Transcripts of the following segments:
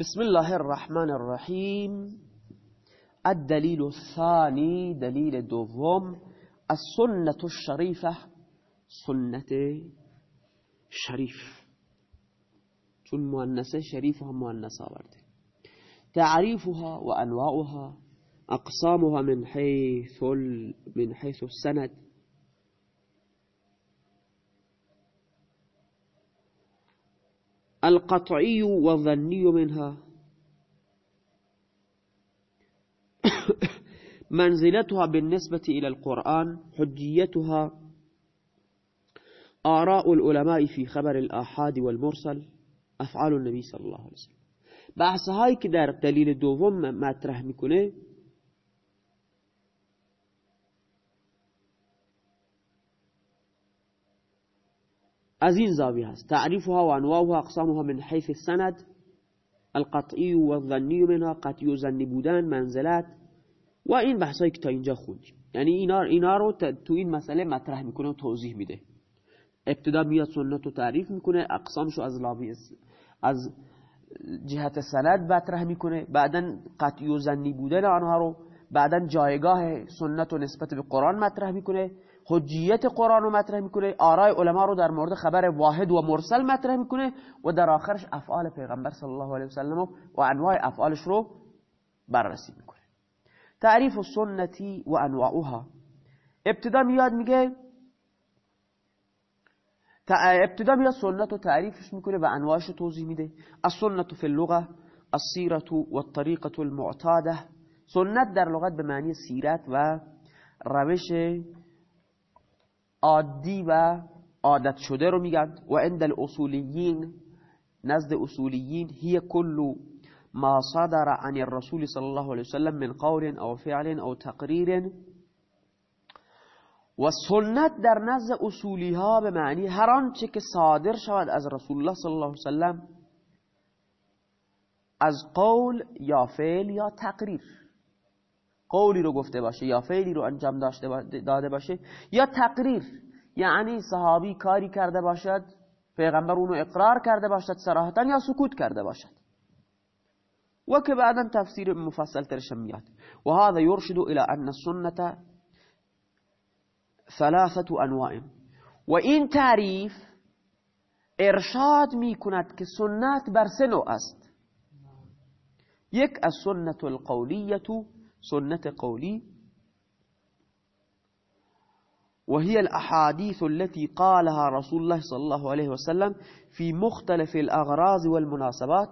بسم الله الرحمن الرحیم الدلیل الثانی دلیل دوم السنة الشریفه سنت شریف چون مؤنثه شریف هم مؤنث آورده تعریفها و انواعها أقسامها من حيث من حيث السند القطعي والظني منها. منزلتها بالنسبة إلى القرآن حجيتها آراء العلماء في خبر الآحاد والمرسل أفعال النبی صلی الله علیه وسلم. بحث هایی که در دلیل دوم مطرح میکنه. از این زاویه هست. تعریفها و انواعها اقسامها من حیث السند القطعی و الظنی منها قطعی و ظنی بودن منزلت و این بحثایی که تا اینجا خوندیم. یعنی اینا, اینا رو تو این مسئله مطرح می‌کنه و توضیح میده. ابتدا میاد سنت رو تعریف می‌کنه اقسامشو از لابی از جهت سند مطرح می‌کنه. بعدا قطعی و زنی بودن آنها رو بعدا جایگاه سنت و نسبت به قرآن مطرح می‌کنه. حجیت قرآن رو مطرح می‌کنه آرای علما رو در مورد خبر واحد و مرسل مطرح می‌کنه و در آخرش افعال پیغمبر صلی الله علیه وسلم و انواع افعالش رو بررسی می‌کنه. تعریف سنتی و انواعها. ابتدا میاد میگه ابتدا میاد سنت تعریفش می‌کنه و انواعش رو توضیح میده. السنت فی اللغه السیرت و الطریقه المعتاده سنت در لغت به معنی سیرت و روش عادی و عادت شده رو میگن و عند الاصولیین نزد اصولیین هی کل ما صدر عن الرسول صلی الله علیه وسلم من قول أو فعل أو تقریر. و سنت در نزد اصولی ها به معنی هر آنچه که صادر شود از رسول الله صلی الله علیه وسلم از قول یا فعل یا تقریر. قولی رو گفته باشه یا فعلی رو انجام داده باشه یا تقریر یعنی صحابی کاری کرده باشد پیغمبر اونو اقرار کرده باشد صراحتا یا سکوت کرده باشد. و که بعدا تفسیر مفصل ترش میاد. و هذا يرشد الى ان السنه ثلاثه انواع. و این تعریف ارشاد می کند که سنت بر سه نوع است. یک از سنت القولیه سنت قولی وهي الأحاديث التي قالها رسول الله صلى الله عليه وسلم في مختلف الأغراض والمناسبات.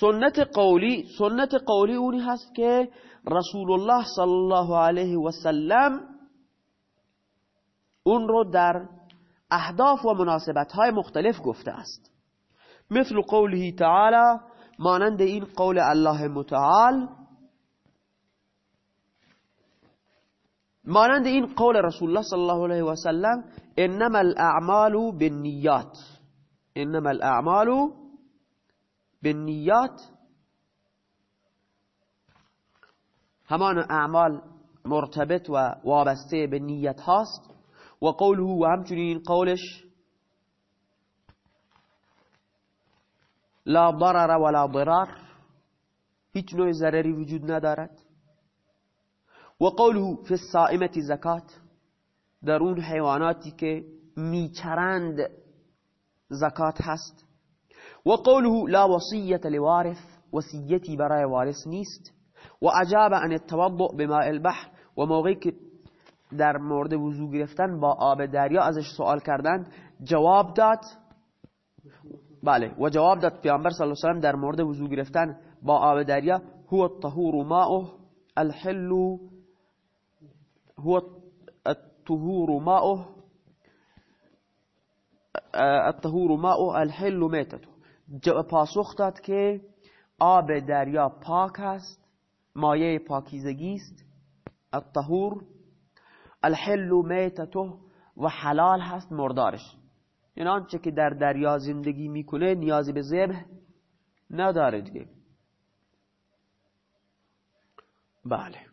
سنت قولی سنت قولی اونی هست که رسول الله صلی الله علیه و سلم اون رو در اهداف و مناسبت های مختلف گفته است. مثل قوله تعالی مانند این قول الله متعال مانند این قول رسول الله صلی الله علیه و سلم انما الاعمال بالنیات. انما الاعمال بالنیات. همان اعمال مرتبط و وابسته به نیت هاست. و قوله و همچنین قولش لا ضرر ولا ضرار. هیچ نوع ضرری وجود ندارد. و قوله فی الصائمة زکات در اون حیواناتی که میچرند زکات هست. و قوله لا وصیت لوارث وصیتی برای وارث نیست. و عجاب عن التوضع بماء البحر و موقعی که در مورد وضو گرفتن با آب دریا ازش سوال کردند جواب داد. بله و جواب داد پیامبر صلی الله علیه و در مورد وضو گرفتن با آب دریا هو الطهور ماؤه الحل هو الطهور ماؤه الطهور ماؤه الحل میتته پاسخ داد که آب دریا پاک است مایه پاکیزگی است. الطهور الحل میتته و حلال هست مردارش. یعنی آنچه که در دریا زندگی می‌کنه نیازی به ذبح نداره دیگه. بله.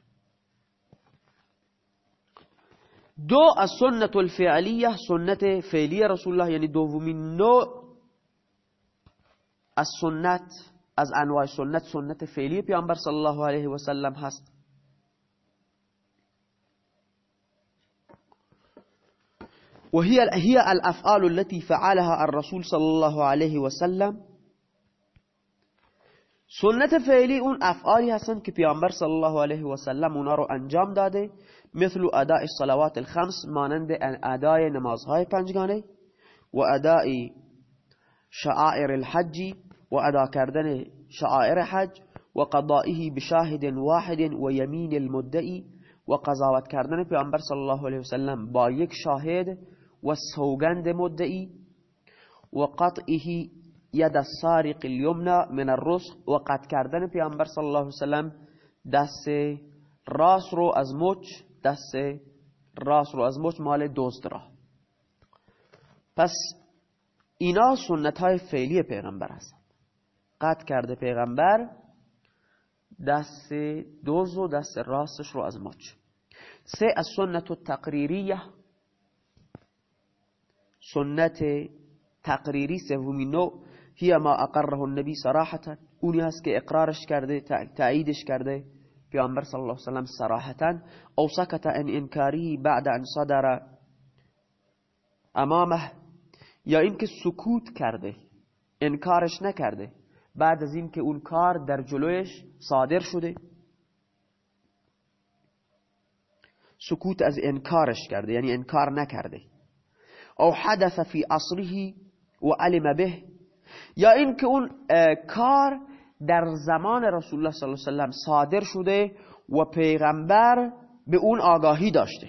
دو از سنت الفعلیه سنت فعلی رسول الله یعنی دومین نوع از سنت از انواع سنت سنت فعلی پیامبر صلی الله علیه و سلم هست. وهي هي الأفعال التي فعلها الرسول صلى الله عليه وسلم. سنت فعلی اون افعالی هستن که پیامبر صلی الله علیه و سلم اونا رو انجام داده. مثل أداء الصلوات الخمس مانند ادای نمازهای پنجگانه و أداء شعائر الحج و أدا کردن شعائر حج و قضائه بشاهد واحد و یمین المدعی و قضاوت کردن پیامبر صلی الله علیه و سلم با یک شاهد و سوگند مدعی و قطعه ید السارق الیمنا من الرسخ و قطع کردن پیامبر صلی الله علیه وسلم دست راست رو از مچ دست راست رو از مچ مال دوست را. پس اینا سنت های فعلی پیغمبر هستند قطع کرده پیغمبر دست دوز و دست راستش رو از مچ. سه از سنت تقریریه سنت تقریری سومین نوع. هي ما اقره النبی صراحتا. اونی هست که اقرارش کرده تاییدش کرده. پیامبر صلی الله علیه وسلم صراحتا أو سکت ان انکاری بعد ان صدر امامه یا اینکه سکوت کرده انکارش نکرده بعد از اینکه اون کار در جلویش صادر شده. سکوت از انکارش کرده یعنی انکار نکرده. أو حدث فی اصله و علم به یا اینکه اون کار در زمان رسول الله صلی الله علیه وسلم صادر شده و پیغمبر به اون آگاهی داشته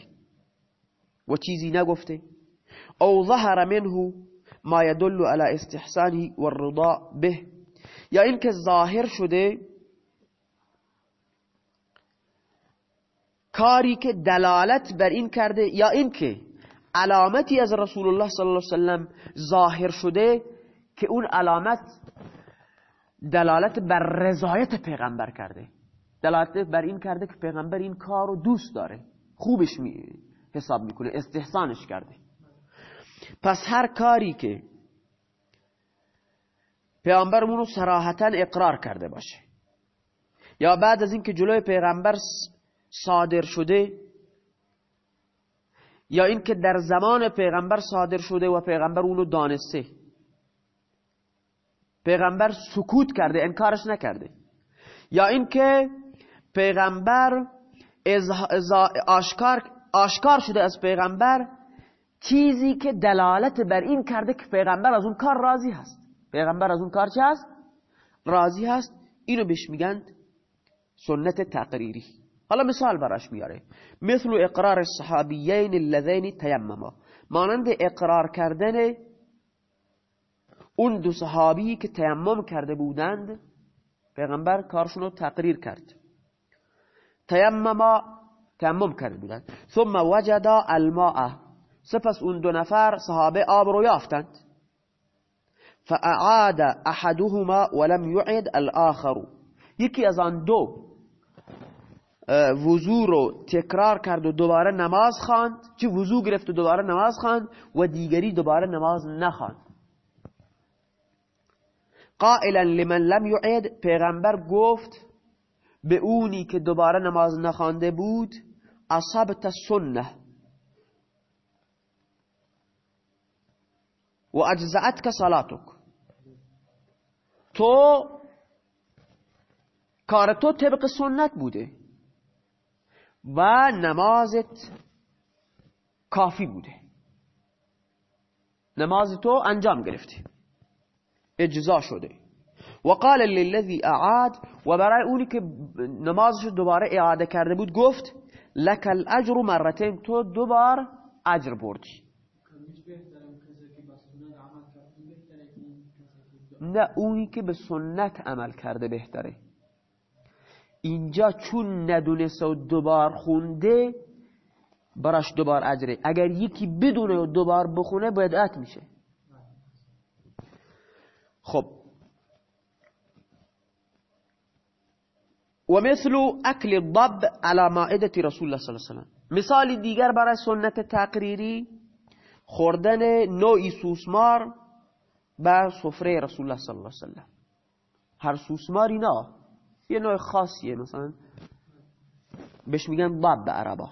و چیزی نگفته. او ظهر منه ما يدل على استحسانه والرضا به. یا اینکه ظاهر شده کاری که دلالت بر این کرده یا اینکه علامتی از رسول الله صلی الله علیه وسلم ظاهر شده که اون علامت دلالت بر رضایت پیغمبر کرده. دلالت بر این کرده که پیغمبر این کار رو دوست داره. خوبش می حساب می‌کنه استحسانش کرده. پس هر کاری که پیغمبرمون رو سراحتا اقرار کرده باشه. یا بعد از اینکه جلوی پیغمبر صادر شده یا اینکه در زمان پیغمبر صادر شده و پیغمبر اونو دانسته. پیغمبر سکوت کرده انکارش نکرده. یا اینکه پیغمبر آشکار, آشکار شده از پیغمبر چیزی که دلالت بر این کرده که پیغمبر از اون کار راضی هست. پیغمبر از اون کار چه هست؟ راضی هست. اینو بهش میگن سنت تقریری. حالا مثال براش میاره. مثل اقرار الصحابیین اللذین تیمما. مانند اقرار کردن اون دو صحابی که تیمم کرده بودند پیغمبر کارشون رو تقریر کرد. تیمما تیمم کرده بودند. ثم وجدا الماء. سپس اون دو نفر صحابه آب رو یافتند. فاعاد احدهما ولم يعد الاخر. یکی از آن دو وضو رو تکرار کرد و دوباره نماز خواند. چه وضو گرفت و دوباره نماز خواند و دیگری دوباره نماز نخواند. قائلا لمن لم يعد پیغمبر گفت به اونی که دوباره نماز نخوانده بود اصابت سنه و اجزعت که صلاتک. تو کار تو طبق سنت بوده و نمازت کافی بوده. نماز تو انجام گرفتی اجزا شده. و قال للذی اعاد و برای اونی که نمازش دوباره اعاده کرده بود گفت لک الاجر مرتين تو دوبار اجر بردی. نه اونی که به سنت عمل کرده بهتره. اینجا چون ندونسته و دوبار خونده براش دوبار اجره. اگر یکی بدونه و دوبار بخونه بدعت میشه. خب. و مثل اکل الضب على مائده رسول الله صلی الله علیه وسلم. مثال دیگر برای سنت تقریری خوردن نوعی سوسمار بر سفره رسول الله صلی الله علیه وسلم. هر سوسماری نه یه نوع خاصیه مثلا بهش میگن به عربا.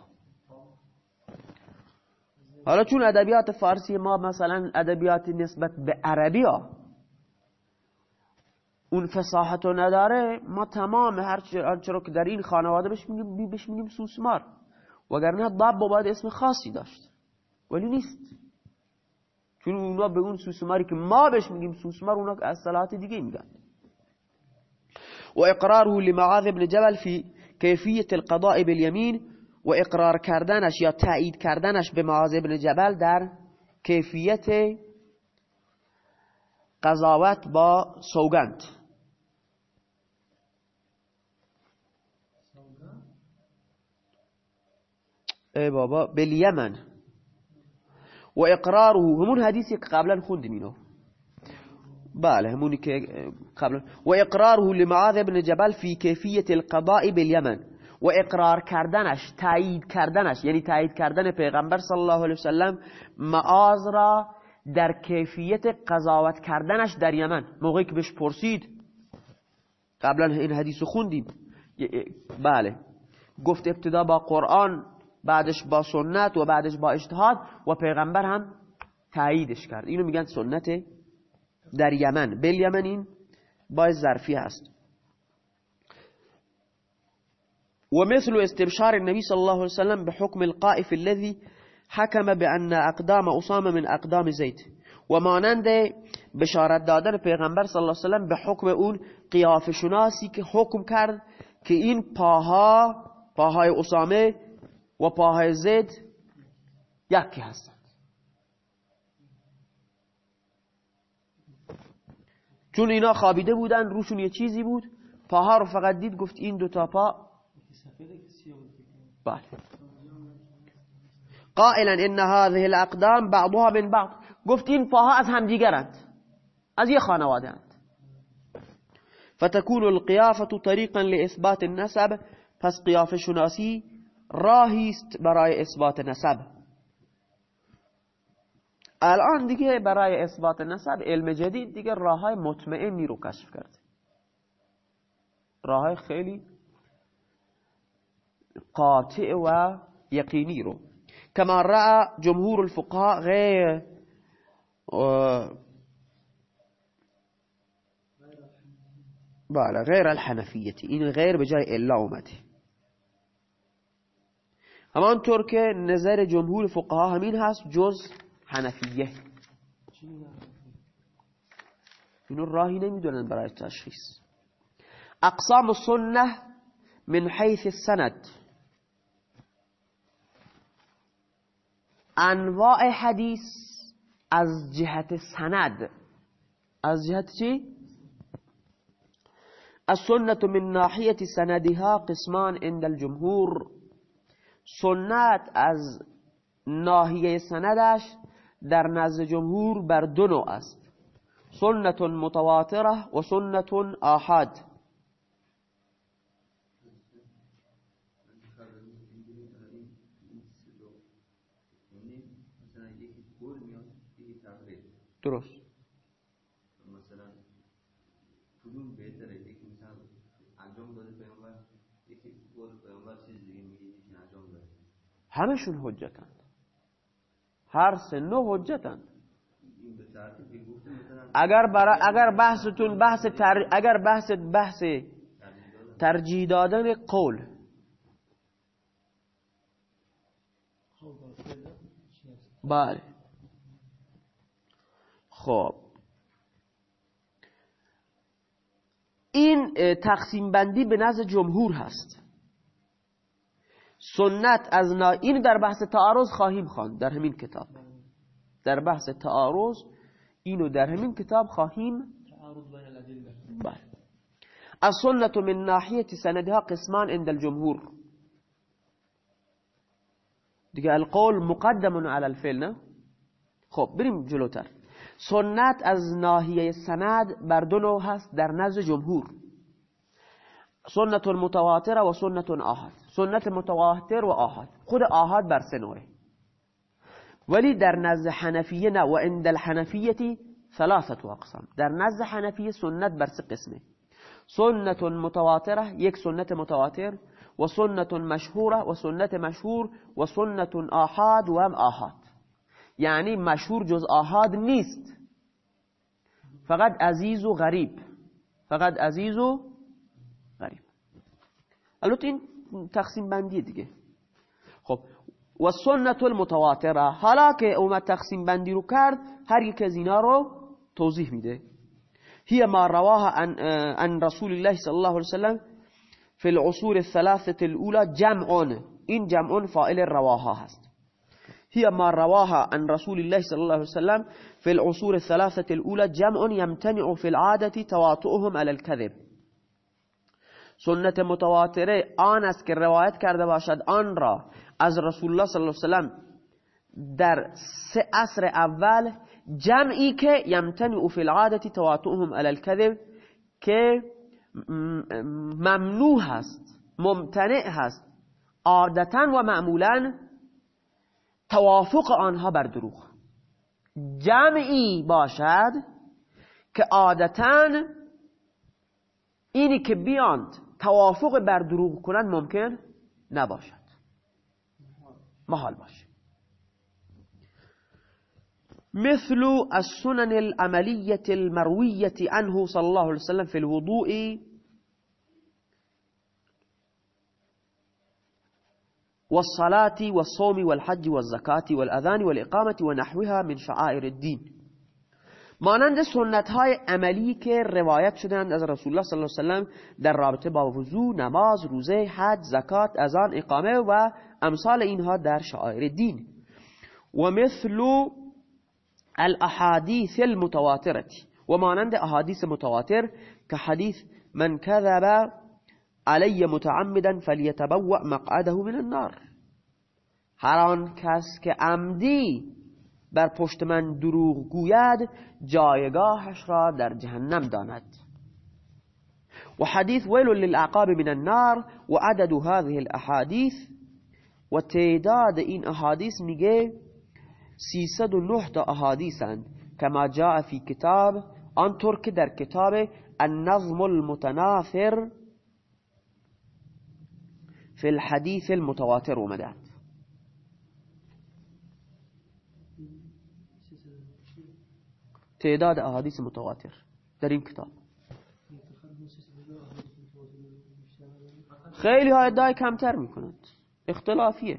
حالا چون ادبیات فارسی ما مثلا ادبیات نسبت به عربی ها اون فصاحت رو نداره ما تمام هر چرا که در این خانواده بهش میگیم بهش میگیم سوسمار. وگرنه ضب باید اسم خاصی داشت. ولی نیست. چون اونا به اون سوسماری که ما بهش میگیم سوسمار اونا از صلاحات دیگه میگن. و اقراره لمعاذ بن جبل فی کیفیت القضاء بالیمین و اقرار کردنش یا تایید کردنش به معاذ بن جبل در کیفیت قضاوت با سوگند. ای بابا بالیمن و اقراره همون حدیثی که قبلا خوندیم اینو. بله همونی که قبلا. و اقراره لمعاذ بن جبل فی کیفیت القضاء بالیمن. و اقرار کردنش تایید کردنش یعنی تایید کردن پیغمبر صلی الله علیه وسلم معاذ را در کیفیت قضاوت کردنش در یمن. موقعی که بهش پرسید. قبلا این حدیث خوندیم. بله. گفت ابتدا با قرآن بعدش با سنت و بعدش با اجتهاد و پیغمبر هم تاییدش کرد. اینو میگن سنت در یمن. بل یمن این باید ظرفی هست. ومثل استبشار النبي صلى الله عليه وسلم بحكم القائف الذي حكم بأن أقدام أسامة من أقدام زيد ومانند بشارت دادن پیغمبر صلی الله علیه وسلم به حکم اون قیاف شناسی که حکم کرد که این پاها پاهای اسامه و پاهای زید یکی هستند. چون اینا خوابیده بودن روشون یه چیزی بود. پاها رو فقط دید گفت این دوتا پا. بله. قائلا ان هذه الاقدام بعضها من بعض. گفت این پاها از همدیگرند. از یه خانواده اند. فتكون القيافة طريقا لإثبات النسب. پس قیافه شناسی راهی است برای اثبات نسب. الان دیگه برای اثبات نسب علم جدید دیگه راه های مطمئنی رو کشف کرده راه های خیلی قاطع و یقینی رو. كما رأى جمهور الفقهاء غير بله غير الحنفية این غیر به جای الا اومده. همانطور که نظر جمهور فقها همین هست جز حنفیه. اینو راهی نمی‌دونن برای تشخیص. اقسام سنه من حیث السند. انواع حدیث از جهت سند. از جهت چی؟ السنة من ناحية سندها قسمان عند الجمهور. سنت از ناحیه سندش در نزد جمهور بر دو نوع است. سنت متواتره و سنت آحاد. درست. مثلا کدوم بهتره؟ یکی مثلا انجام داده پیامبر یکی قول پیامبر چیز دیگه میگه یکی انجام داده همشون حجتند. هر سه نوع حجتند. اگر برا اگر بحثتون بحث تر... اگر بحث بحث ترجیح دادن قول. بله. خب. این تقسیم بندی به نزد جمهور هست. سنت از نا... این در بحث تعارض خواهیم خواند در همین کتاب. در بحث تعارض اینو در همین کتاب خواهیم بله. السنة من ناحية سندها قسمان عند الجمهور. دیگه القول مقدم على الفعل نه؟ خب بریم جلوتر. سنت از ناحیه سند بر دو نوع هست در نزد جمهور. سنت متواتره و سنت آحاد. سنت متواتر و آحاد خود آحاد بر سه نوعه. ولی در نزد حنفیه نه و عند الحنفیتی ثلاثة اقسام. در نزد حنفیه سنت بر سه قسمه. سنت متواتره یک سنت متواتر و سنت مشهوره و سنت مشهور و سنت آحاد و هم آحاد یعنی مشهور جز آحاد نیست. فقط عزیز و غریب. فقط عزیز و غریب. البته این تقسیم بندی دیگه. خب و سنت المتواتره حالا که اومد تقسیم بندی رو کرد هر یک از اینا رو توضیح میده. هي ما رواها عن, عن رسول الله صلى الله عليه وسلم في العصور الثلاثة الأولى جمع این جمع فائل رواها هست. هي ما رواها عن رسول الله صلى الله عليه وسلم في العصور الثلاثة الأولى جمع يمتنع في العادة تواطؤهم على الكذب. سنت متواتره آن است که روایت کرده باشد آن را از رسول الله صلی الله علیه وسلم در سه عصر اول جمعی که یمتنع فی العادت تواتؤهم علی الكذب که ممنوع هست ممتنع هست عادتا و معمولا توافق آنها بر دروغ. جمعی باشد که عادتا اینی که بیاند توافق بر دروغ کنند ممکن نباشد. محال باشه. مثل السنن العملية المروية عنه صلى الله عليه وسلم في الوضوء. والصلاة والصوم والحج والزكاة والأذان والإقامة ونحوها من شعائر الدين مانند سنت های عملی که روایت شدند از رسول الله صلی الله علیه وسلم در رابطه با وضو، نماز، روزه، حج، زکات، اذان، اقامه و امثال اینها در شعائر دین. و مثل الاحادیث المتواتره و مانند احادیث متواتر که حدیث من كذب علی متعمدا فلیتبوأ مقعده من النار هر کس که عمدی بر پشت من دروغ گوید جایگاهش را در جهنم داند. و حدیث ویل للعقاب من النار و عدد هذه الاحادیث. و تعداد این احادیث میگه 309 تا احادیثند کما جاء فی کتاب آنطور که در کتاب النظم المتناثر فی الحدیث المتواتر اومده. تعداد احادیث متواتر در این کتاب. خیلی ها ادعای کمتر می‌کنند. اختلافیه.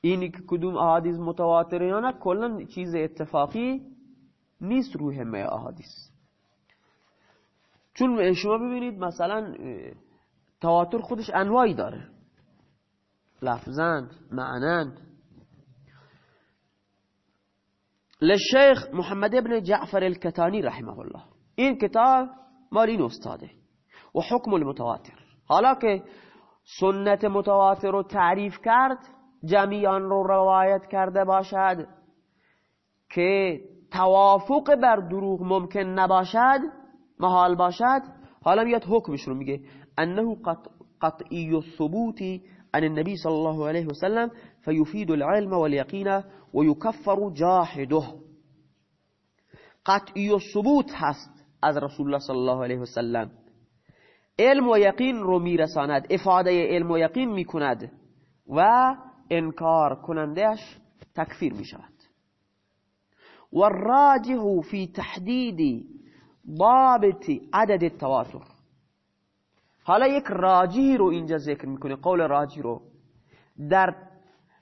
اینی که کدوم احادیث متواتر یا نه کلا چیز اتفاقی نیست روی همه احادیث. چون شما ببینید مثلا تواتر خودش انواعی داره. لفظند معنند للشیخ محمد ابن جعفر الكتانی رحمه الله. این کتاب مال این استاده و حکم المتواتر. حالا که سنت متواتر رو تعریف کرد جمیان رو روایت کرده باشد که توافق بر دروغ ممکن نباشد محال باشد حالا میاد حکمش رو میگه. انه قطعی الثبوت عن النبي صلى الله عليه وسلم فيفيد العلم واليقين ويكفر جاحده. قطعی الثبوت هست از رسول الله صلی الله علیه وسلم. علم و یقین رو میرساند افاده علم و یقین میکند و انکار کنندهش تکفیر می شود و راجه فی تحدید ضابط عدد التواتر. حالا یک راجی رو اینجا ذکر میکنه قول راجی رو. در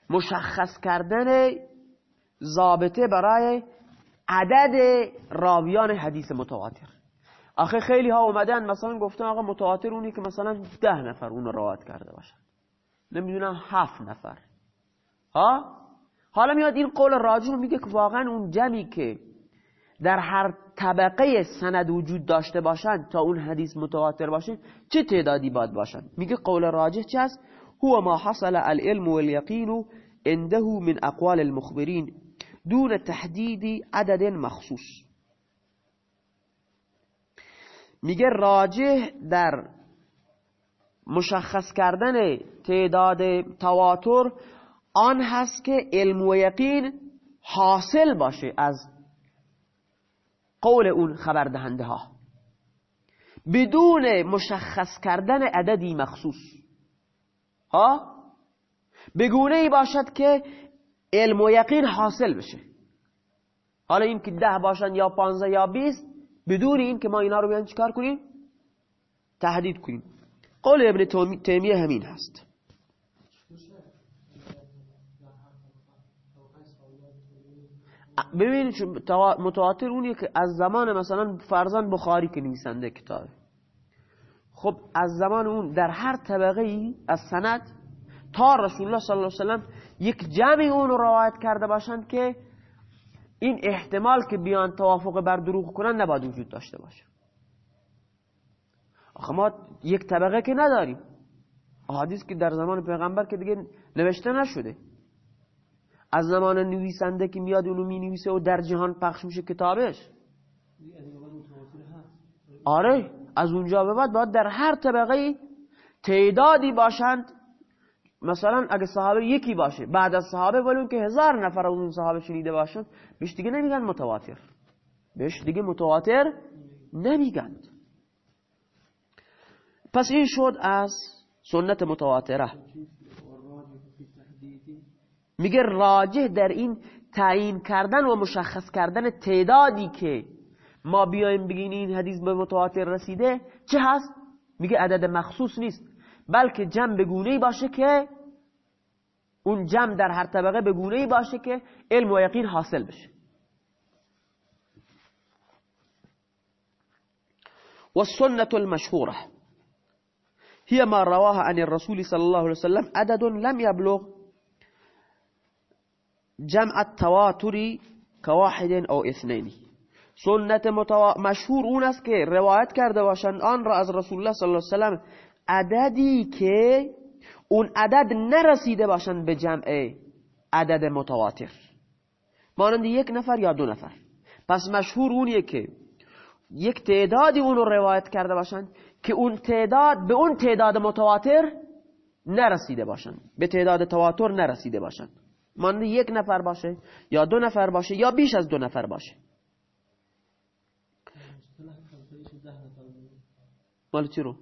مشخص کردن ضابطه برای عدد راویان حدیث متواتر. آخه خیلی ها اومدن مثلا گفتن آقا متواتر اونی که مثلا ده نفر اون رو روایت کرده باشن. نمی‌دونم هفت نفر. ها؟ حالا میاد این قول راجع میگه که واقعا اون جمعی که در هر طبقه سند وجود داشته باشند تا اون حدیث متواتر باشه چه تعدادی باید باشند میگه قول راجح چه است هو ما حصل العلم واليقين عنده من اقوال المخبرين دون تحدید عدد مخصوص. میگه راجح در مشخص کردن تعداد تواتر آن هست که علم و یقین حاصل باشه از قول اون خبر دهنده ها بدون مشخص کردن عددی مخصوص. ها؟ بگونه ای باشد که علم و یقین حاصل بشه. حالا این که ده باشن یا پانزه یا بیست بدون این که ما اینا رو بیان چیکار کنیم؟ تهدید کنیم. قول ابن تیمیه همین هست. ببینید متواتر اونیه که از زمان مثلا فرزان بخاری که نویسنده کتاب خب از زمان اون در هر طبقه ای از سند تا رسول الله صلی الله علیه وسلم یک جمعی اون رو روایت کرده باشند که این احتمال که بیان توافق بر دروغ کنن نباید وجود داشته باشه. آخه ما یک طبقه که نداریم. احادیث که در زمان پیغمبر که دیگه نوشته نشده. از زمان نویسنده که میاد اونو می نویسه و در جهان پخش میشه کتابش. آره. از اونجا به بعد باید در هر طبقه تعدادی باشند. مثلا اگه صحابه یکی باشه بعد از صحابه ولی که هزار نفر از اون صحابه شنیده باشند بهش دیگه نمیگن متواتر. بهش دیگه متواتر نمیگن. پس این شد از سنت متواتره. میگه راجه در این تعیین کردن و مشخص کردن تعدادی که ما بیایم بگین این حدیث به متواتر رسیده؟ چه هست؟ میگه عدد مخصوص نیست. بلکه جمع بگونه باشه که اون جمع در هر طبقه بگونه باشه که علم و یقین حاصل بشه. والسنة المشهورة هي ما رواها عن الرسول صلى الله عليه وسلم عدد لم يبلغ جمع التواتر كواحد او اثنين سنت مشهور اون است که روایت کرده باشند آن را از رسول الله صلی الله علیه وسلم عددی که اون عدد نرسیده باشند به جمع عدد متواتر. مانند یک نفر یا دو نفر. پس مشهور اونیه که یک تعدادی اون رو روایت کرده باشند که اون تعداد به اون تعداد متواتر نرسیده باشند به تعداد تواتر نرسیده باشند مانند یک نفر باشه یا دو نفر باشه یا بیش از دو نفر باشه. مال چی رو؟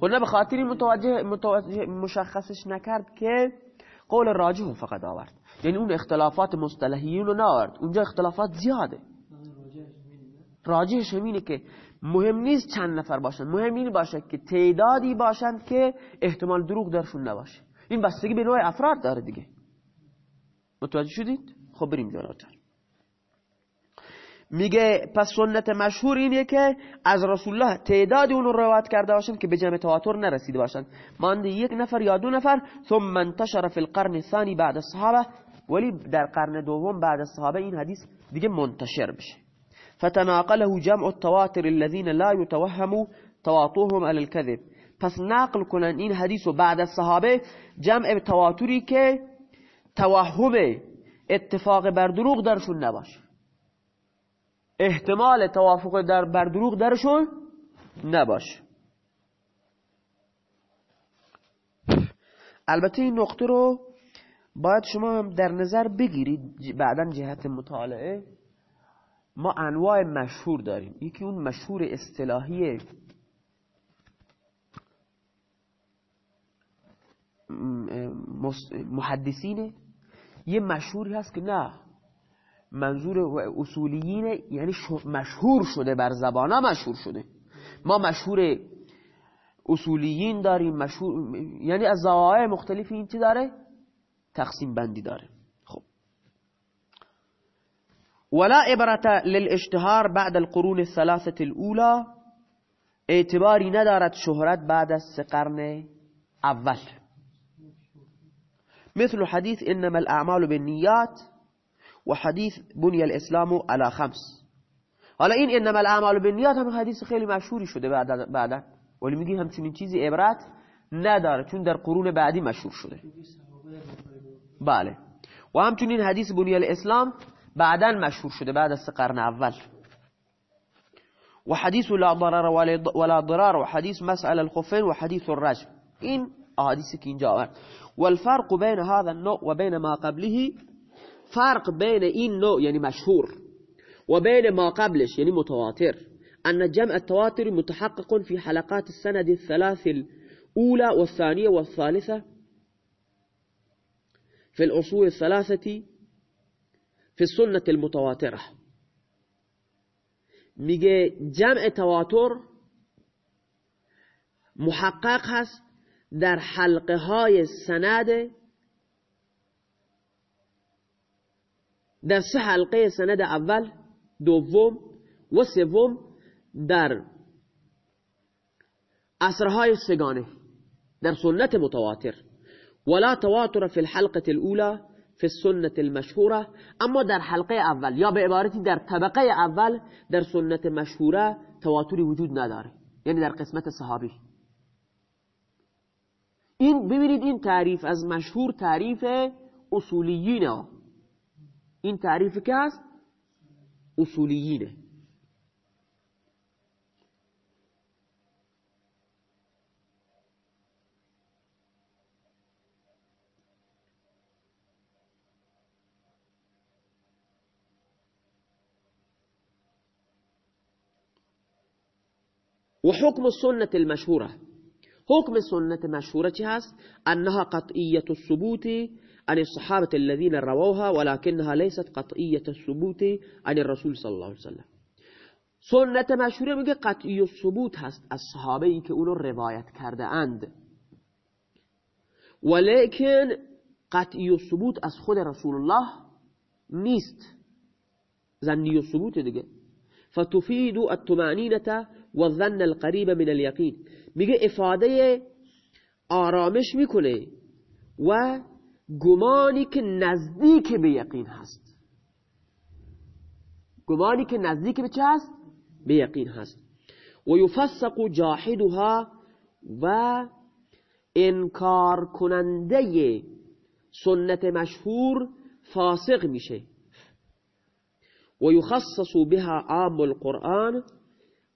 خب به خاطری متوجه, متوجه مشخصش نکرد که قول راجح فقط آورد. یعنی اون اختلافات مصطلحیون رو نآورد. اونجا اختلافات زیاده. راجحش همینه که مهم نیست چند نفر باشن. مهم این باشه که تعدادی باشند که احتمال دروغ درشون نباشه. این بستگی به نوع افراد داره دیگه. متوجه شدید؟ خب بریم جلوتر. میگه پس سنت مشهور اینه که از رسول الله تعدادی اون رو روایت کرده باشن که به جمع تواتر نرسیده باشن. مانده یک نفر یا دو نفر ثم انتشر فی القرن الثاني بعد الصحابه ولی در قرن دوم بعد الصحابه این حدیث دیگه منتشر بشه. فتناقله جمع التواتر الذين لا يتوهم تواطؤهم على الكذب پس نقل کنن این حدیث بعد از صحابه جمع تواتری که توهم اتفاق بر دروغ درشون نباشه. احتمال توافق در بر دروغ درشون نباشه. البته این نقطه رو باید شما در نظر بگیرید بعدا جهت مطالعه. ما انواع مشهور داریم. یکی اون مشهور اصطلاحی محدثینه. یه مشهوری هست که نه. منظور اصولیین یعنی مشهور شده بر زبانا مشهور شده. ما مشهور اصولیین داریم مشهور یعنی از زوایای مختلفی این چی داره؟ تقسیم بندی داره. خب. ولا عبرت للاشتهار بعد القرون الثلاثه الاولى اعتباری ندارد شهرت بعد از سه قرن اول. مثل حديث إنما الأعمال بالنيات وحديث بني الإسلام على خمس. حالا این إنما الأعمال بالنیات هم حدیث خیلی مشهوری شده بعد بعدا ولی میگی همچنین چیزی عبرت نداره چون در قرون بعدی مشهور شده. بله. و همچنین حدیث بنی الاسلام بعدا مشهور شده بعد از قرن اول. و حدیث لا ضرر ولا ضرار و حدیث مسئله الخفين و حدیث الرجم. این احادیثی که اینجا آورد. والفرق بين هذا النوع وبين ما قبله فرق بین این نوع یعنی مشهور. و بین ما قبلش یعنی متواتر. أن جمع التواتر متحقق في حلقات السند الثلاث الأولى والثانية والثالثة في الأصول الثلاثة في السنة المتواترة. میگه جمع تواتر محقق هست در حلقه های سند در سه حلقه سند اول دوم و سوم در اثرهای سگانه در سنت متواتر. ولا تواتر في الحلقة الأولى في السنة المشهورة اما در حلقه اول یا به عبارتی در طبقه اول در سنت مشهوره تواتری وجود نداره یعنی در قسمت صحابی. این ببینید این تعریف از مشهور تعریف اصولیینه. این تعریف که هست اصولیینه. وحكم السنة المشهورة حكم السنة المشهورة هست أنها قطعية الثبوت عن الصحابة الذين رووها ولكنها ليست قطعية الثبوت عن الرسول صلى الله عليه وسلم. سنت مشهورة میگه قطعی الثبوت هست از صحابه ای که اونو روایت کرده اند. ولیکن قطعی الثبوت از خود رسول الله نیست. زنی الثبوت دیگه. فتفید التمانینة والظن القریب من اليقین میگه افاده آرامش می‌کنه و گمانی که نزدیک به یقین هست. گمانی که نزدیک به چه هست؟ به یقین هست. و یفسق جاحدها و انکار کننده سنت مشهور فاسق میشه. و یخصص بها عام القرآن.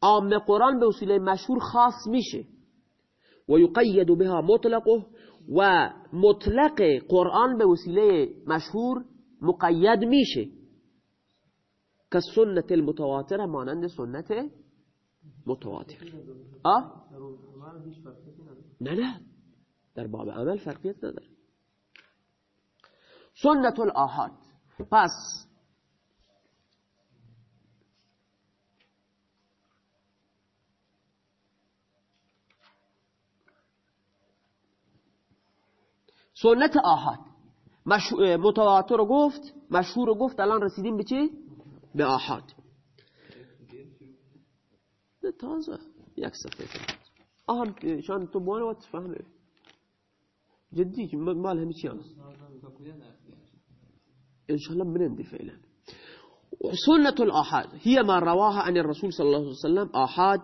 عام قرآن به وسیله مشهور خاص میشه. و یقید بها مطلقه و مطلق قرآن به وسیله مشهور مقید میشه که سنت المتواتر مانند سنت متواتر. آه؟ نه در باب عمل فرقیت نداره. سنت الاحاد پس سنت آحاد متواتر رو گفت مشهور رو گفت الان رسیدیم به چی؟ به آحاد نه تازه. یک صفحه آهم شان تو بانه و تفهمه جدی مال همه چی هست. انشاءالله بنندي فعلا. سنة الآحاد هي ما رواها عن الرسول صلى الله عليه وسلم آحاد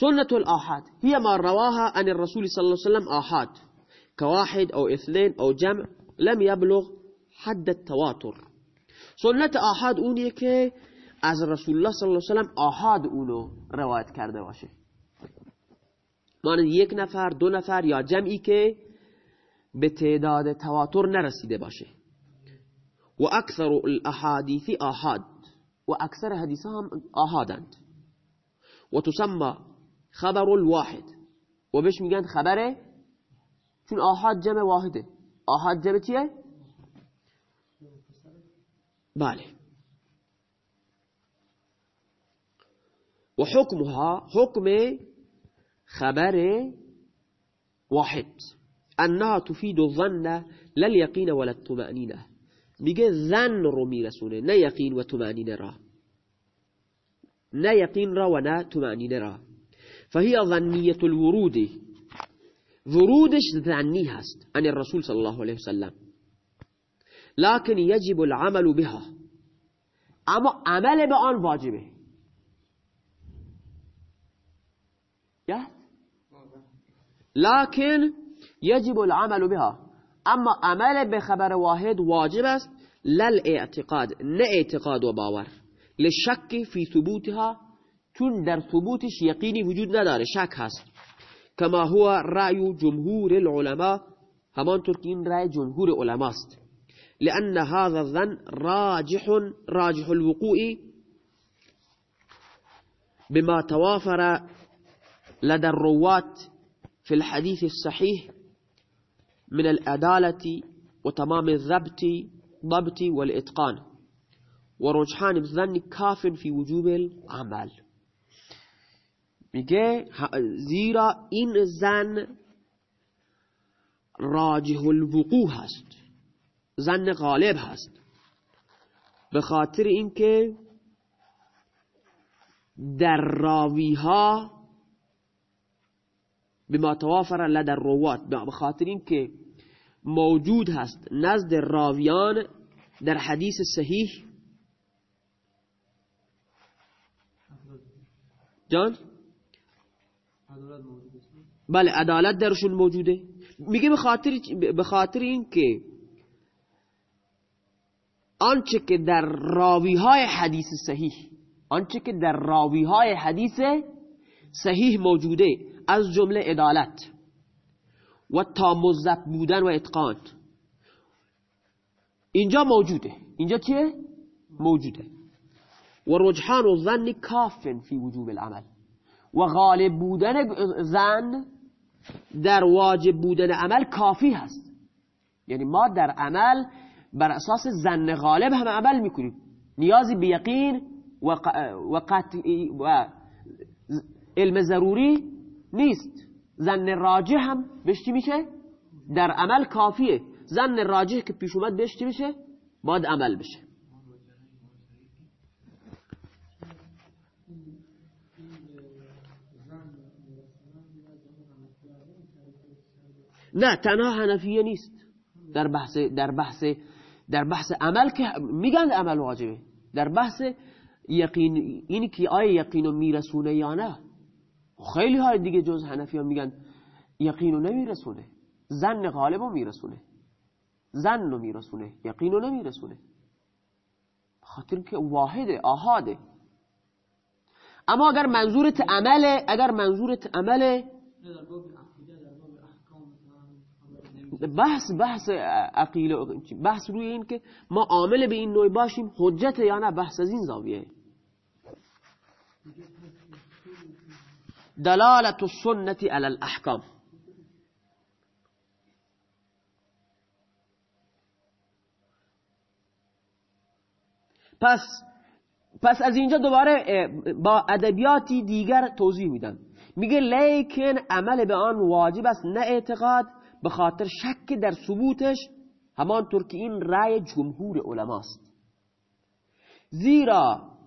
سنة الآحاد. هي ما رواها عن الرسول صلى الله عليه وسلم آحاد. كواحد أو اثنين أو جمع لم يبلغ حد التواتر. سنت آحاد اونیه که از رسول الله صلی الله علیه وسلم آحاد اونو روایت کرده باشه. مانند یک نفر دو نفر یا جمعی که به تعداد تواتر نرسیده باشه. و اکثر الاحادیث آحاد. و اکثر حدیث هم آحادند. و تسمى خبر الواحد. و بهش میگن خبره چون آحاد جمع واحدة. آحاد جمع چیه؟ بله. و حکمها حکم خبر واحد. انها تفید الظن للیقین ولا الطمأنینه. میگه ظن رو میرسونه نه یقین و طمأنینه را. نه یقین را و نه طمأنینه را. فهي ظنية الورود. ورودش ظنی هست عن الرسول صلى الله عليه وسلم. لكن يجب العمل بها. أما عمل به آن واجبه. لكن يجب العمل بها. أما عمل به خبر واحد واجب است لل اعتقاد نه اعتقاد و باور. ثبوتها چون در ثبوتش یقینی وجود نداره شک هست. كما هو رأي جمهور العلماء همانطور که این رأی جمهور علماست. لأن هذا الظن راجح راجح الوقوع بما توافر لدى الرواة في الحديث الصحيح من الأدالة وتمام الضبط ضبط والإتقان. ورجحان الظن كاف في وجوب العمل. میگه زیرا این زن راجح الوقوع هست. زن غالب هست. به خاطر اینکه در راوی ها بما توافر لدى الروات به خاطر اینکه موجود هست نزد راویان در حدیث صحیح. جان؟ بله عدالت درشون موجوده. میگه به خاطر به خاطر اینکه آنچه که در راوی های حدیث صحیح آنچه که در راوی های حدیث صحیح موجوده از جمله عدالت و تا مزب بودن و اتقان. اینجا موجوده. اینجا چیه؟ موجوده. و رجحان و ظن کافن فی وجوب العمل. و غالب بودن زن در واجب بودن عمل کافی هست. یعنی ما در عمل بر اساس زن غالب هم عمل می‌کنیم. نیازی به یقین و, و, و علم ضروری نیست. زن راجح هم بهش میشه؟ در عمل کافیه. زن راجح که پیش اومد بهش میشه؟ باید عمل بشه. نه تنها حنفیه نیست. در بحث در بحث در بحث عمل که میگن عمل واجبه. در بحث یقین اینی که آیا یقین رو میرسونه یا نه. خیلی های دیگه جز حنفی ها میگن یقین رو نمیرسونه. زن غالب رو میرسونه. زن رو میرسونه. یقین رو نمیرسونه. خاطر که واحده آهاده. اما اگر منظورت عمله اگر منظورت عمله بحث بحث عقیله بحث روی این که ما عامل به این نوع باشیم حجت یا نه بحث از این زاویه. دلالت السنة على الاحکام. پس پس از اینجا دوباره با ادبیاتی دیگر توضیح میدم. میگه لیکن عمل به آن واجب است نه اعتقاد. به خاطر شک در ثبوتش همانطور که این رأی جمهور علماست. زیرا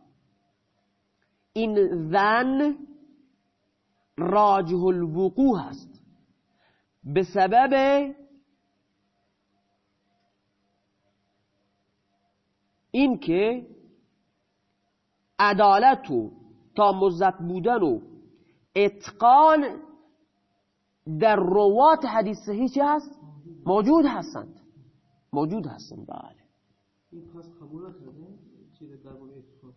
این ذن راجه الوقوع هست. به سبب اینکه عدالت و تا مزت بودن و اتقان در روات حدیث صحیح هست؟ موجود هستند. موجود هستند. بله. این پس قبول نکرده؟ چیز در مورد اعتقاد؟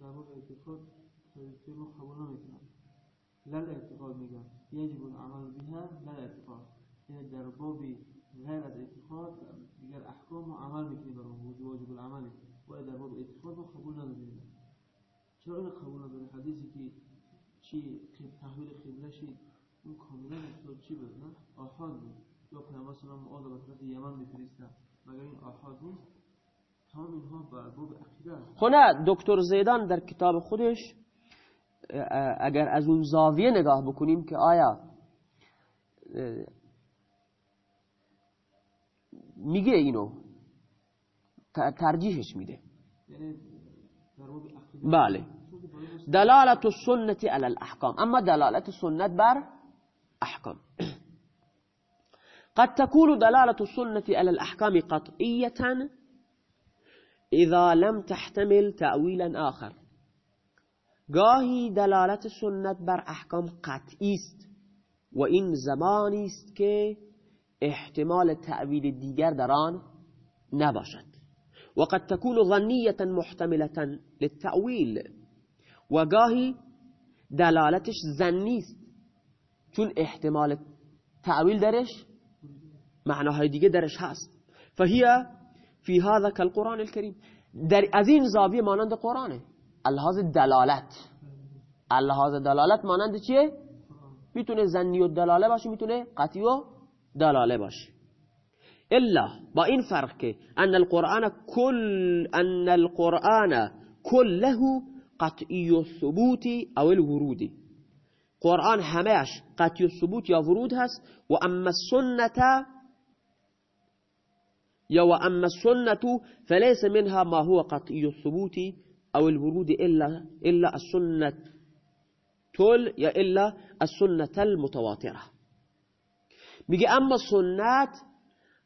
در مورد اعتقاد ما قبول نمی‌کنم. لل اعتقاد میگن یجب العمل بها لل اعتقاد. یعنی در بابی غیر از اعتقاد دیگر احکام و عمل می‌کنیم بر واجب العمل. و در باب اعتقاد ما قبول نداریم. چرا این قبول نداریم؟ حدیثی که چی تحویل قبله شید اون کاملا افتاد چی بود نه؟ آحاد بود. یا پیامبر سلام معاذ به طرف یمن میفرستن. مگر این آحاد نیست؟ تمام اینها بر باب عقیده خب نه دکتر زیدان در کتاب خودش اگر از اون زاویه نگاه بکنیم که آیا میگه اینو ترجیحش میده. یعنی بله. دلالت السنة على الأحكام. أما دلالة السنة بر أحكام. قد تكون دلالة السنة على الأحكام قطعية إذا لم تحتمل تأويلا آخر. گاهی دلالت سنت بر احکام قطعی است و این زمانی است که احتمال تعویل دیگر در آن نباشد. وقد تكون ظنية محتملة للتأويل. و گاهی دلالتش زنی است چون احتمال تعویل درش معناهای دیگه درش هست. فهی فی هذا کالقرآن الكریم در از این زاویه مانند قرآنه. الهاز دلالت. الهاز دلالت مانند چیه؟ می‌تونه زنی و دلاله باشه می‌تونه قطعی و دلاله باشه. الا با این فرق که ان القرآن کل ان القرآن كله قطعی الثبوت أو الورودی قرآن همهش قطعی الثبوت یا ورود هست و اما السنة یا و اما السنة فليس منها ما هو قطعی الثبوت أو الورود الا الا السنة تل یا الا السنة المتواترة. میگه اما سنت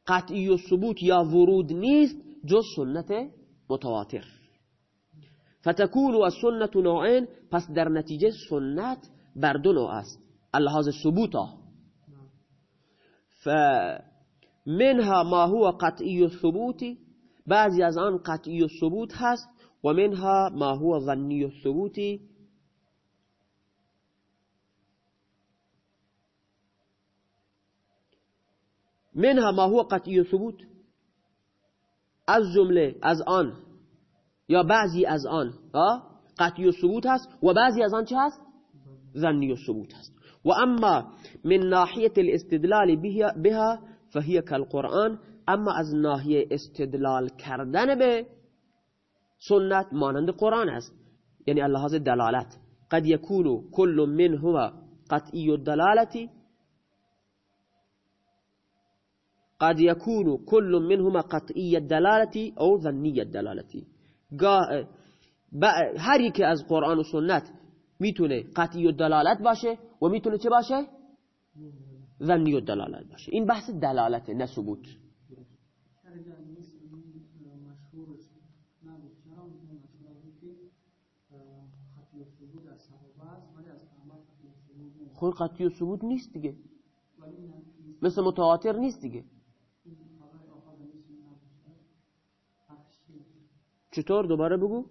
قطعی و ثبوت یا ورود نیست جز سنت متواتر. فتكون السنة نوعين پس در نتیجه سنت بر دو نوع است. اللحاظ ثبوتا. فمنها ما هو قطعی الثبوت بعضی از آن قطعی الثبوت هست و منها ما هو ظنی الثبوت منها ما هو قطعی ثبوت. از جمله از آن یا بعضی از آن قطعی و ثبوت هست و بعضی از آن چه هست؟ ظنی و ثبوت هست. و اما من ناحیه الاستدلال بها فهي كالقرآن اما از ناحیه استدلال کردن به سنت مانند قرآن است. یعنی اللحاظ دلالت. قد يكون كل منهما قطعی الدلالة قد يكون كل منهما قطعی الدلالة أو ظنی الدلالة هر یکی از قرآن و سنت می‌تونه قطعی و دلالت باشه و می‌تونه چه باشه؟ ظنی و دلالت باشه. این بحث دلالته نه ثبوت. خود قطعی و ثبوت نیست دیگه. مثل متواتر نیست دیگه. چطور؟ دوباره بگو.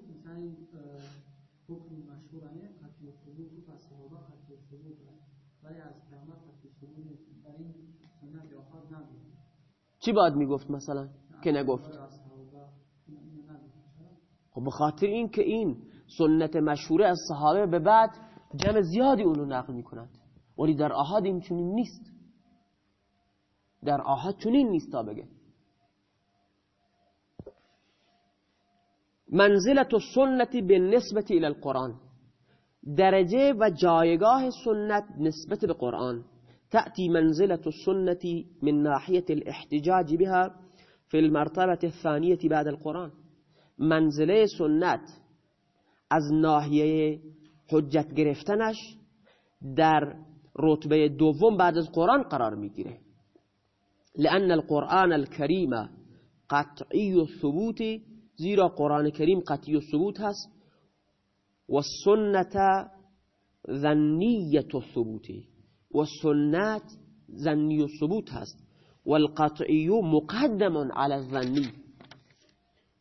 چی باید می‌گفت مثلا؟ که نگفت. خب بخاطر این که این سنت مشهوره از صحابه به بعد جمع زیادی اونو نقل می‌کنند ولی در آهاد این چنین نیست. در آهاد چنین نیست تا بگه. منزلت السنة بالنسبة الى القرآن. درجه و جایگاه سنت نسبت به قرآن. تأتي منزلة السنة من ناحية الاحتجاج بها في المرتبة الثانية بعد القرآن. منزله سنت از ناحیه حجت گرفتنش در رتبه دوم بعد از قرآن قرار می‌گیره. لأن القرآن الكريم قطعی الثبوت زیرا قرآن کریم قطعی و ثبوت هست. و سنت ذنیت و ثبوتی. و سنت ذنی و ثبوت هست. و القطعی مقدم على الذنی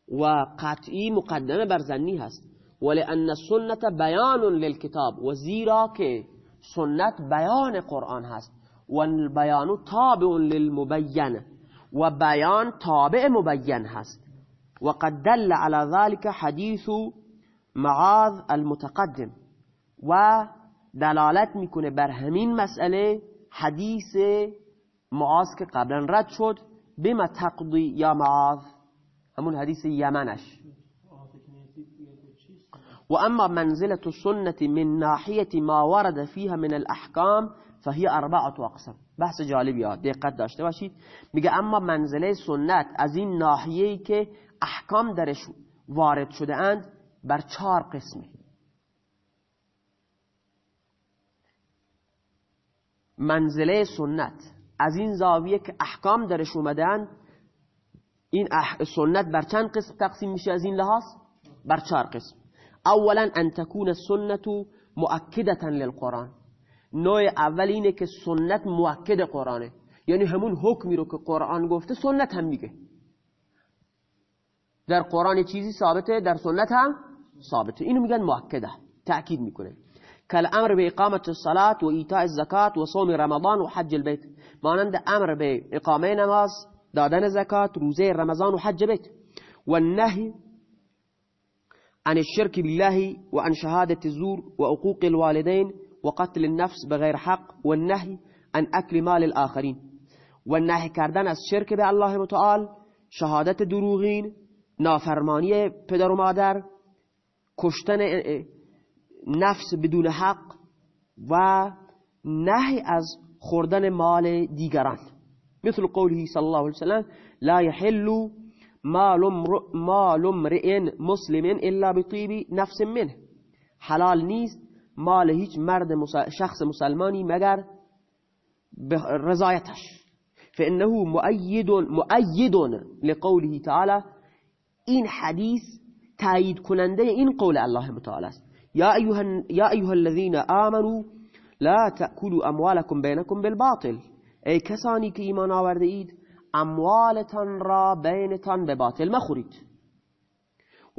و قطعی مقدمه بر ذنی هست. ولأن السنت بیان للکتاب. و زیرا که سنت بیان قرآن هست. و البیان تابع للمبین. و بیان تابع مبین هست. وقد دل على ذلك حديث معاذ المتقدم. و دلالت میکنه بر همین مسئله حدیث معاذ که قبلا رد شد بما تقضی یا معاذ؟ همون حدیث یمنش. و اما منزلة السنة من ناحية ما ورد فيها من الأحكام فهي أربعة أقسام. بحث جالبی ها دقت داشته باشید. میگه أما منزله سنت از این ناحیه‌ای که احکام درش وارد شده اند بر چهار قسمه. منزله سنت. از این زاویه که احکام درش اومدن این سنت بر چند قسم تقسیم میشه از این لحاظ؟ بر چهار قسم. اولا ان تكون السنه مؤکده للقرآن. نوع اول اینه که سنت مؤکد قرآنه. یعنی همون حکمی رو که قرآن گفته سنت هم میگه. در قرآن چیزی ثابته در سنت هم ثابته. اینو میگن مؤکده تأکید میکنه. کالامر به اقامت الصلاة و ایتاء الزکات و صوم رمضان و حج البیت. مانند أمر به اقامه نماز دادن زکات روزه رمضان و حج بیت. و النهی عن الشرك بالله وعن شهادة الزور وعقوق الوالدين وقتل النفس بغير حق والنهي عن أكل مال الآخرين والنهي کردن از شرک به الله متعال شهادت دروغین نافرمانی پدر و مادر کشتن نفس بدون حق و نهی از خوردن مال دیگران. مثل قوله صلی الله علیه وسلم لا يحل مال امرئ مسلم الا بطیب نفس منه. حلال نیست مال هیچ مرد شخص مسلمانی مگر رضایتش. فانه مؤید مؤید لقوله تعالی این حدیث تایید کننده این قول الله متعالی است یا ایها یا ایها الذين آمنوا لا تأكلوا أموالكم بينكم بالباطل. ای کسانی که ایمان آورده اید أموالتان را بینتان به باطل مخورید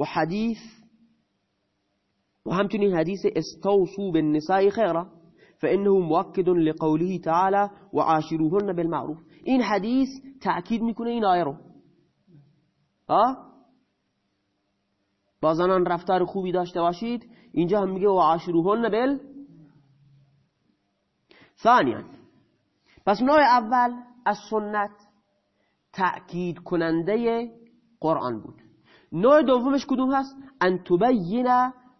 و حدیث و همچنین حدیث استوصوا بالنساء خیرا فإنه مؤكد لقوله تعالى وعاشروهن بالمعروف. این حدیث تأکید میکنه این آیه رو با زنان رفتار خوبی داشته باشید اینجا هم میگه وعاشروهن بال ثانیا پس نوع اول از سنت تأکید کننده قرآن بود. نوع دومش کدوم هست؟ ان تبین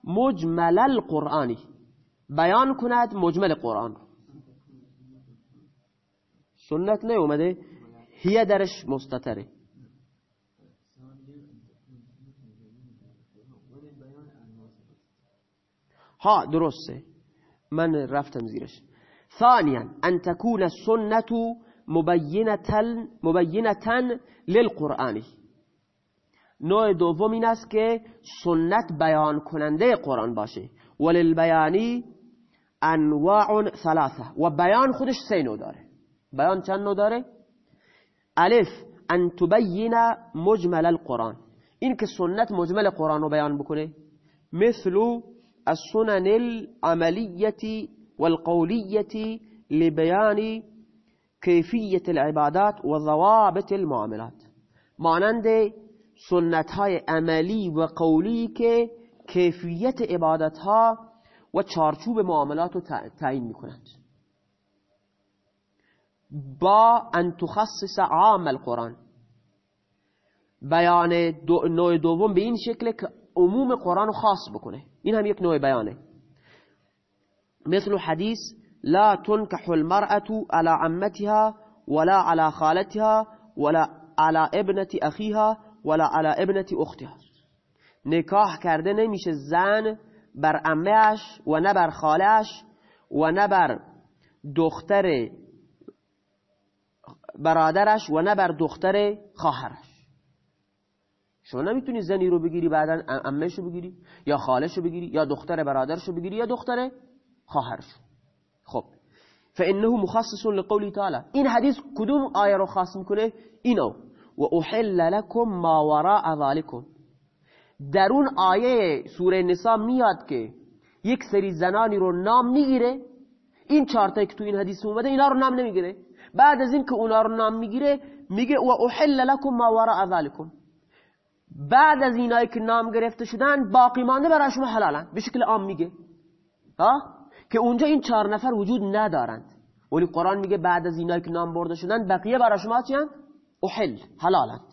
مجمل القرآنی بیان کند مجمل قرآن سنت نه اومده هی درش مستتره ها درسته. من رفتم زیرش. ثانیا ان تكون السنة مبینتا مبینتا للقرآنی نوع دوم این است که سنت بیان کننده قرآن باشه. وللبیانی انواع ثلاثه. و بیان خودش سه نوع داره. بیان چند نوع داره؟ الف ان تبین مجمل القرآن. این که سنت مجمل قرآن رو بیان بکنه. مثل السنن العملیة والقولیة لبیان کیفیت العبادات و ضوابط المعاملات. مانند سنت های عملی و قولی که کیفیت عبادت ها و چارچوب معاملات رو تعیین می‌کنند. با ان تخصص عام القرآن. بیان دو نوع دوم به این شکل که عموم قرآن خاص بکنه. این هم یک نوع بیانه. مثل حدیث لا تنكح المرأة على عمتها ولا على خالتها ولا على ابنة أخيها ولا على ابنة أختها. نکاح کرده نمیشه زن بر امهش و نه بر خالش و نه بر دختر برادرش و نه بر دختر خواهرش. شما نمی‌تونی زنی رو بگیری بعدا امهش رو بگیری یا خالش رو بگیری یا دختر برادرش رو بگیری یا دختر خواهرش خب. فانه مخصص لقوله تعالی. این حدیث کدوم آیه رو خاص می‌کنه؟ اینو. و احل لكم ما وراء ذالکم در اون آیه سوره نساء میاد که یک سری زنانی رو نام می‌گیره. این چارتایی که تو این حدیث اومده اینا رو نام نمی‌گیره. بعد از این که اونا رو نام می‌گیره میگه و احل لكم ما وراء ذالکم بعد از اینایی که نام گرفته شدن باقی مانده برای شما حلالن. به شکل عام میگه. ها؟ که اونجا این چهار نفر وجود ندارند. ولی قرآن میگه بعد از اینایی که نام برده شدن بقیه برای شما چی احل حلالند.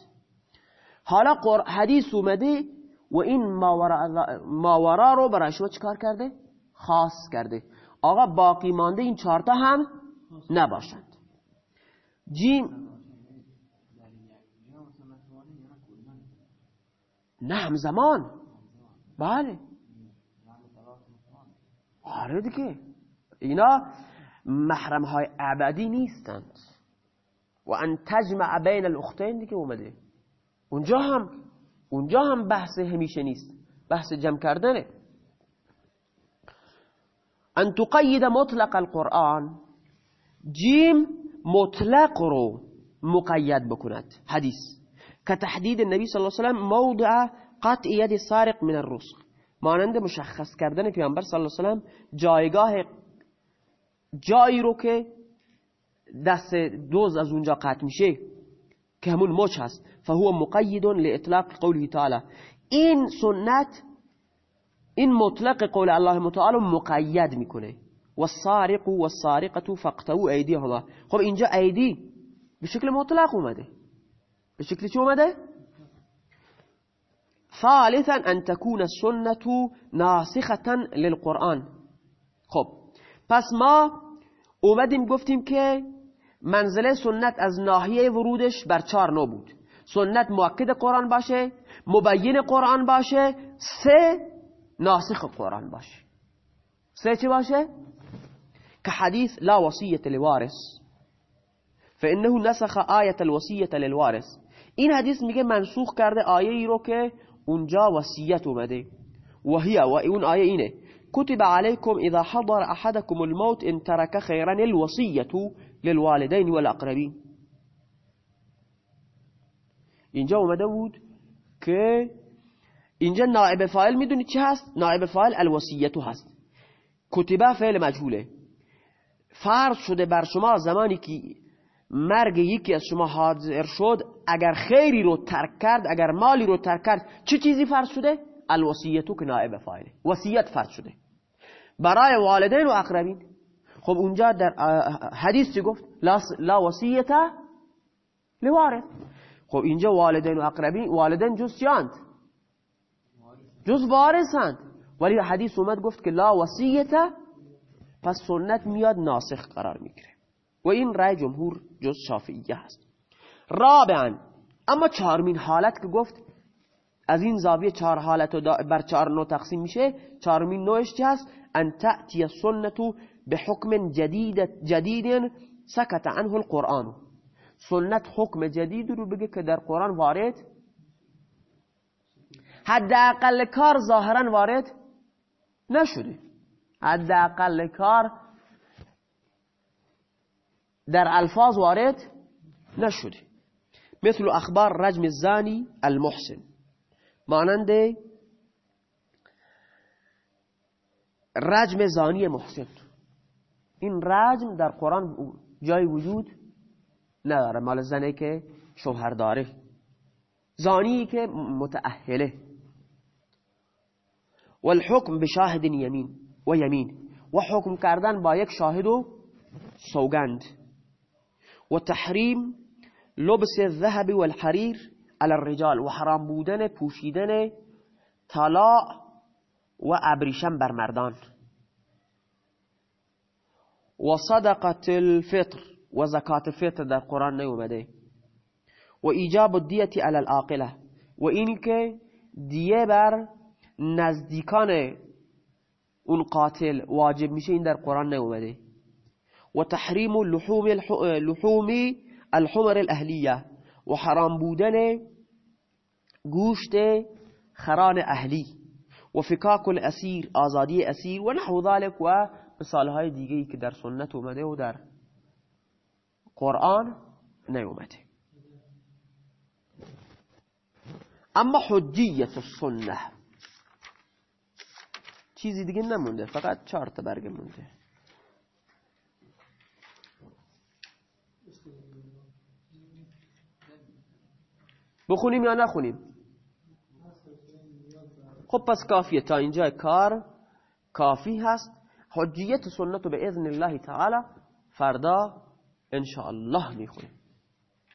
حالا حدیث اومده و این ماورا رو برای شما چیکار کرده؟ خاص کرده. آقا باقی مانده این چهارتا هم نباشند. جیم نه همزمان. بله. آره دیگه. اینا محرم های ابدی نیستند. و ان تجمع بین الاختین دیگه اومده. اونجا هم اونجا هم بحث همیشه نیست. بحث جمع کردنه. ان تقید مطلق القرآن جیم مطلق رو مقید بکند. حدیث. كتحديد النبي صلى الله عليه وسلم موضع قطع يد السارق من الرسل. مانند مشخص کردن پیامبر صلی الله علیه و جایگاه جایی رو که دست دوز از اونجا قطع میشه که همون مچ هست. فهو مقید لاطلاق قوله تعالی. این سنت این مطلق قول الله متعال مقید می‌کنه. والسارق والسارقه فاقطعوا ایدیهما خب اینجا ایدی به شکل مطلق اومده. به شکل چی اومده؟ ثالثا ان تكون السنه ناسخه للقرآن. خب پس ما اومدیم گفتیم که منزله سنت از ناحیه ورودش بر چار نو بود. سنت مؤکد قرآن باشه مبین قرآن باشه سه ناسخ قرآن باشه. سه چی باشه؟ که حدیث لا وصیت لوارث. فانه نسخ آیت الوصیت للوارث. این حدیث میگه منسوخ کرده آیه ای رو که اونجا وصیت اومده. و هی و اون آیه اینه. كتب عليكم إذا حضر أحدكم الموت إن ترك خيرا الوصية للوالدين والأقربين اینجا اومده بود که اینجا نائب فاعل می‌دونی چی هست؟ نائب فاعل الوصیتو هست. کتبه فعل مجهوله. فرض شده بر شما زمانی که مرگ یکی از شما حاضر شد اگر خیری رو ترک کرد اگر مالی رو ترک کرد چه چیزی فرض شده؟ الوصیتو که نائب فاعله. وصیت فرض شده. برای والدین و اقربین. خب اونجا در حدیث چی گفت؟ لا وصیت لوارث. خب اینجا والدین و اقربین والدین جز چیاند؟ جز وارثند ولی حدیث اومد گفت که لا وصیت پس سنت میاد ناسخ قرار می‌گیره. و این رای جمهور جز شافعیه هست. رابعا. اما چهارمین حالت که گفت از این زاویه چهار حالت بر چهار نوع تقسیم میشه. چهارمین نوعش چی هست؟ ان تأتی السنة بحكم جدید جدید سکت عنه القرآن. سنت حکم جدید رو بگه که در قرآن وارد حداقل کار ظاهرا وارد نشده. حداقل کار در الفاظ وارد نشده. مثل اخبار رجم الزانی المحسن. مانند رجم زانی محسن. این رجم در قرآن جای وجود نداره. مال زنه که شوهر داره. زانی که متأهله. والحکم بشاهد یمین و یمین. و حکم کردن با یک شاهد و سوگند. و تحریم لبس الذهب والحریر على الرجال و حرام بودن پوشیدن طلاع و ابریشم بر مردان. و صدقت الفطر و زکات فطر در قرآن نیومده. و ایجاب الدیتی علی العاقله و این که دیه بر نزدیکان اون قاتل واجب میشه این در قرآن نیومده. و تحریم لحوم لحوم الحمر الاهلیه و حرام بودن گوشت خران اهلی و فکاک الاسیر آزادی اسیر و نحو ذلك و مثال های دیگه که در سنت اومده و در قرآن نیومده. اما حجیت السنه چیزی دیگه نمونده فقط چهار تا برگ مونده. بخونیم یا نخونیم؟ خب پس کافیه. تا اینجا کار کافی هست. حجیت سنت به اذن الله تعالی فردا ان شاء الله می‌خونیم.